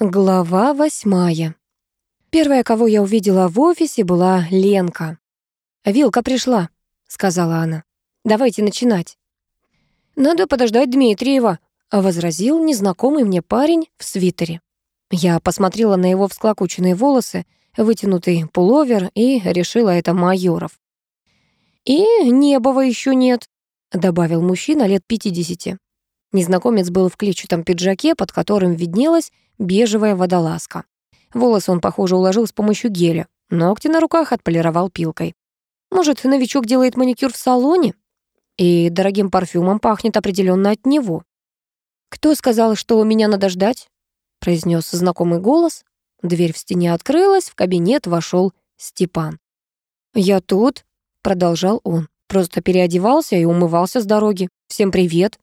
Глава восьмая. Первая, кого я увидела в офисе, была Ленка. «Вилка пришла», — сказала она. «Давайте начинать». «Надо подождать Дмитриева», — возразил незнакомый мне парень в свитере. Я посмотрела на его всклокоченные волосы, вытянутый пуловер и решила это майоров. «И Небова еще нет», — добавил мужчина лет пятидесяти. Незнакомец был в клетчатом пиджаке, под которым виднелась бежевая водолазка. Волосы он, похоже, уложил с помощью геля. Ногти на руках отполировал пилкой. Может, новичок делает маникюр в салоне? И дорогим парфюмом пахнет определенно от него. «Кто сказал, что меня надо ждать?» произнес знакомый голос. Дверь в стене открылась, в кабинет вошел Степан. «Я тут», — продолжал он. «Просто переодевался и умывался с дороги. Всем привет».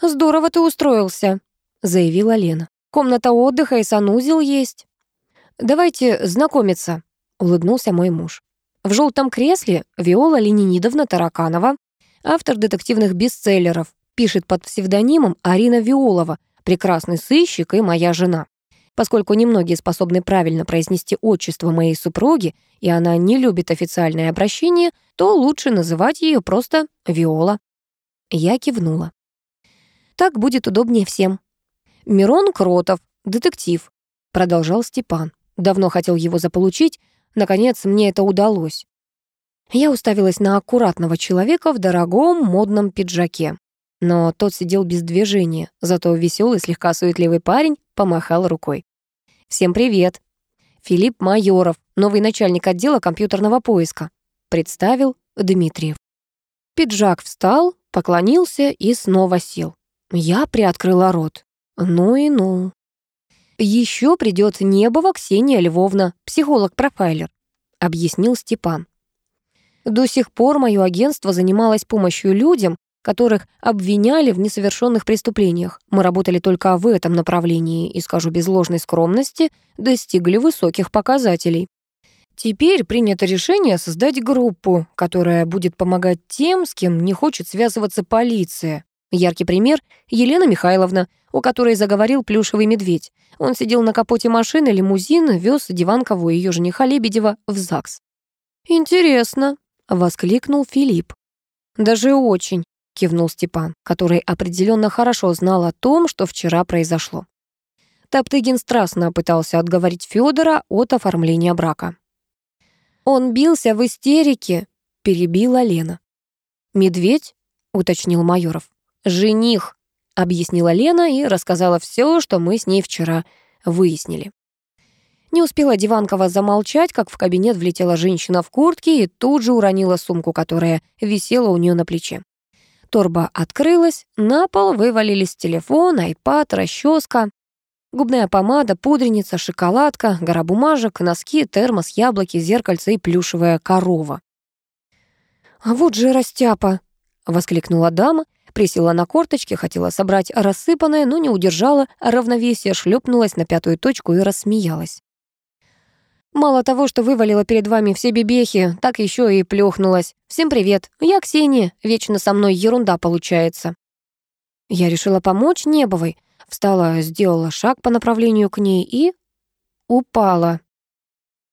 «Здорово ты устроился», — заявила Лена. Комната отдыха и санузел есть. Давайте знакомиться, улыбнулся мой муж. В желтом кресле Виола Ленинидовна Тараканова, автор детективных бестселлеров, пишет под псевдонимом Арина Виолова, прекрасный сыщик и моя жена. Поскольку немногие способны правильно произнести отчество моей супруги, и она не любит официальное обращение, то лучше называть ее просто Виола. Я кивнула. Так будет удобнее всем. «Мирон Кротов, детектив», — продолжал Степан. Давно хотел его заполучить, наконец мне это удалось. Я уставилась на аккуратного человека в дорогом модном пиджаке. Но тот сидел без движения, зато веселый, слегка суетливый парень помахал рукой. «Всем привет!» Филипп Майоров, новый начальник отдела компьютерного поиска, представил Дмитриев. Пиджак встал, поклонился и снова сел. Я приоткрыла рот. Ну и ну. Еще придет Небова Ксения Львовна, психолог-профайлер, объяснил Степан. До сих пор мое агентство занималось помощью людям, которых обвиняли в несовершенных преступлениях. Мы работали только в этом направлении и, скажу без ложной скромности, достигли высоких показателей. Теперь принято решение создать группу, которая будет помогать тем, с кем не хочет связываться полиция. Яркий пример — Елена Михайловна, у которой заговорил плюшевый медведь. Он сидел на капоте машины, лимузин, вез Диванкову и ее жениха Лебедева в ЗАГС. «Интересно», — воскликнул Филипп. «Даже очень», — кивнул Степан, который определенно хорошо знал о том, что вчера произошло. Топтыгин страстно пытался отговорить Федора от оформления брака. «Он бился в истерике», — перебила Лена. «Медведь?» — уточнил Майоров. «Жених», — объяснила Лена и рассказала все, что мы с ней вчера выяснили. Не успела Диванкова замолчать, как в кабинет влетела женщина в куртке и тут же уронила сумку, которая висела у нее на плече. Торба открылась, на пол вывалились телефон, айпад, расческа, губная помада, пудреница, шоколадка, гора бумажек, носки, термос, яблоки, зеркальце и плюшевая корова. «А вот же растяпа!» — воскликнула дама — Присела на корточки, хотела собрать рассыпанное, но не удержала равновесие, шлепнулась на пятую точку и рассмеялась. «Мало того, что вывалила перед вами все бебехи, так еще и плюхнулась. Всем привет, я Ксения, вечно со мной ерунда получается». Я решила помочь Небовой, встала, сделала шаг по направлению к ней и... упала.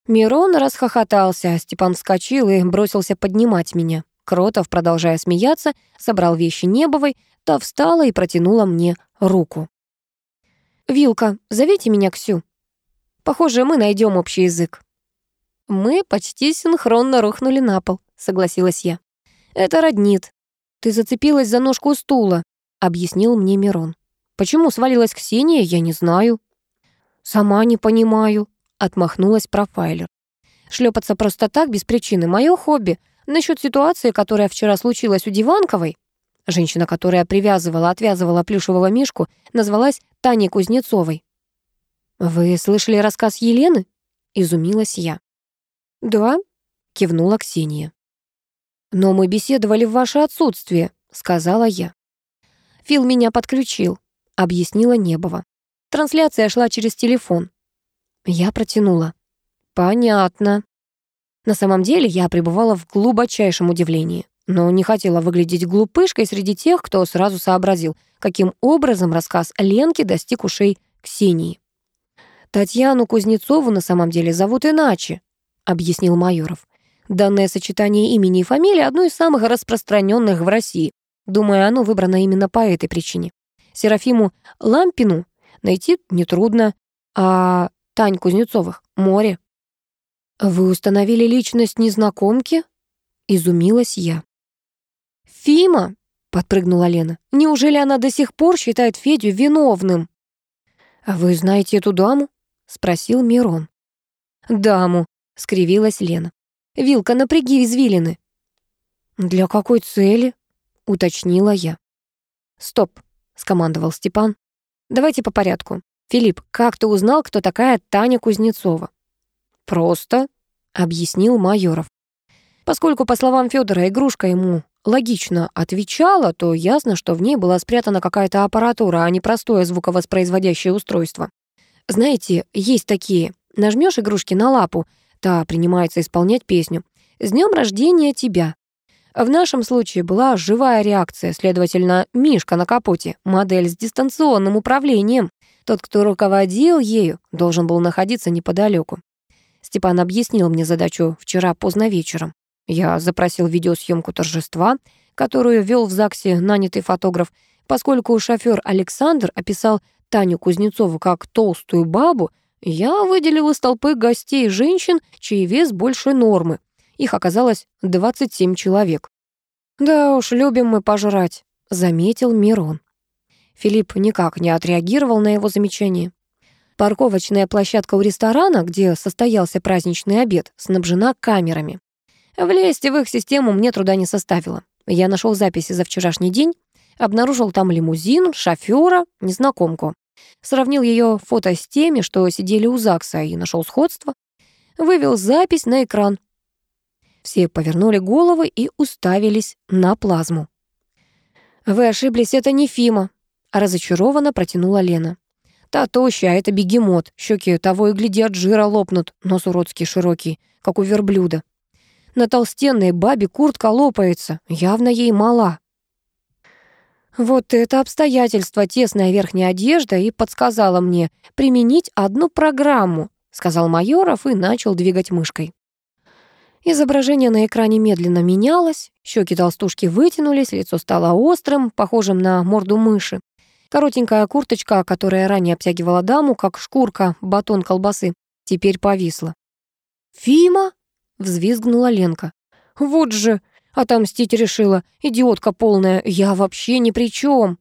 Мирон расхохотался, Степан вскочил и бросился поднимать меня. Кротов, продолжая смеяться, собрал вещи Небовой, та встала и протянула мне руку. «Вилка, зовите меня Ксю. Похоже, мы найдем общий язык». «Мы почти синхронно рухнули на пол», — согласилась я. «Это роднит. Ты зацепилась за ножку стула», — объяснил мне Мирон. «Почему свалилась Ксения, я не знаю». «Сама не понимаю», — отмахнулась профайлер. «Шлепаться просто так, без причины, мое хобби. Насчет ситуации, которая вчера случилась у Диванковой, женщина, которая привязывала, отвязывала плюшевого мишку, назвалась Таней Кузнецовой. «Вы слышали рассказ Елены?» — изумилась я. «Да», — кивнула Ксения. «Но мы беседовали в ваше отсутствие», — сказала я. «Фил меня подключил», — объяснила Небова. Трансляция шла через телефон. Я протянула. «Понятно». На самом деле я пребывала в глубочайшем удивлении, но не хотела выглядеть глупышкой среди тех, кто сразу сообразил, каким образом рассказ Ленки достиг ушей Ксении. Татьяну Кузнецову на самом деле зовут иначе, объяснил Майоров. Данное сочетание имени и фамилии одно из самых распространенных в России. Думаю, оно выбрано именно по этой причине. Серафиму Лампину найти нетрудно, а Тань Кузнецовых — море. «Вы установили личность незнакомки?» — изумилась я. «Фима!» — подпрыгнула Лена. «Неужели она до сих пор считает Федю виновным?» «А вы знаете эту даму?» — спросил Мирон. «Даму», — скривилась Лена. «Вилка, напряги извилины». «Для какой цели?» — уточнила я. «Стоп», — скомандовал Степан. «Давайте по порядку. Филипп, как ты узнал, кто такая Таня Кузнецова?» «Просто», — объяснил Майоров. Поскольку, по словам Федора, игрушка ему логично отвечала, то ясно, что в ней была спрятана какая-то аппаратура, а не простое звуковоспроизводящее устройство. Знаете, есть такие. Нажмешь игрушки на лапу, та принимается исполнять песню. «С днем рождения тебя!» В нашем случае была живая реакция, следовательно, мишка на капоте, модель с дистанционным управлением. Тот, кто руководил ею, должен был находиться неподалеку. Степан объяснил мне задачу вчера поздно вечером. Я запросил видеосъемку торжества, которую вел в ЗАГСе нанятый фотограф, поскольку шофер Александр описал Таню Кузнецову как толстую бабу, я выделил из толпы гостей женщин, чей вес больше нормы. Их оказалось 27 человек. «Да уж, любим мы пожрать», — заметил Мирон. Филипп никак не отреагировал на его замечание. Парковочная площадка у ресторана, где состоялся праздничный обед, снабжена камерами. Влезть в их систему мне труда не составило. Я нашел записи за вчерашний день, обнаружил там лимузин, шофера, незнакомку. Сравнил ее фото с теми, что сидели у ЗАГСа, и нашел сходство. Вывел запись на экран. Все повернули головы и уставились на плазму. «Вы ошиблись, это не Фима», — разочарованно протянула Лена. «Та тощая, это бегемот. Щеки того и гляди от жира лопнут, нос уродский широкий, как у верблюда. На толстенной бабе куртка лопается, явно ей мала». Вот это обстоятельство, тесная верхняя одежда, и подсказала мне применить одну программу, сказал Майоров и начал двигать мышкой. Изображение на экране медленно менялось, щеки толстушки вытянулись, лицо стало острым, похожим на морду мыши. Коротенькая курточка, которая ранее обтягивала даму, как шкурка, батон колбасы, теперь повисла. «Фима?» — взвизгнула Ленка. «Вот же! Отомстить решила! Идиотка полная! Я вообще ни при чем!»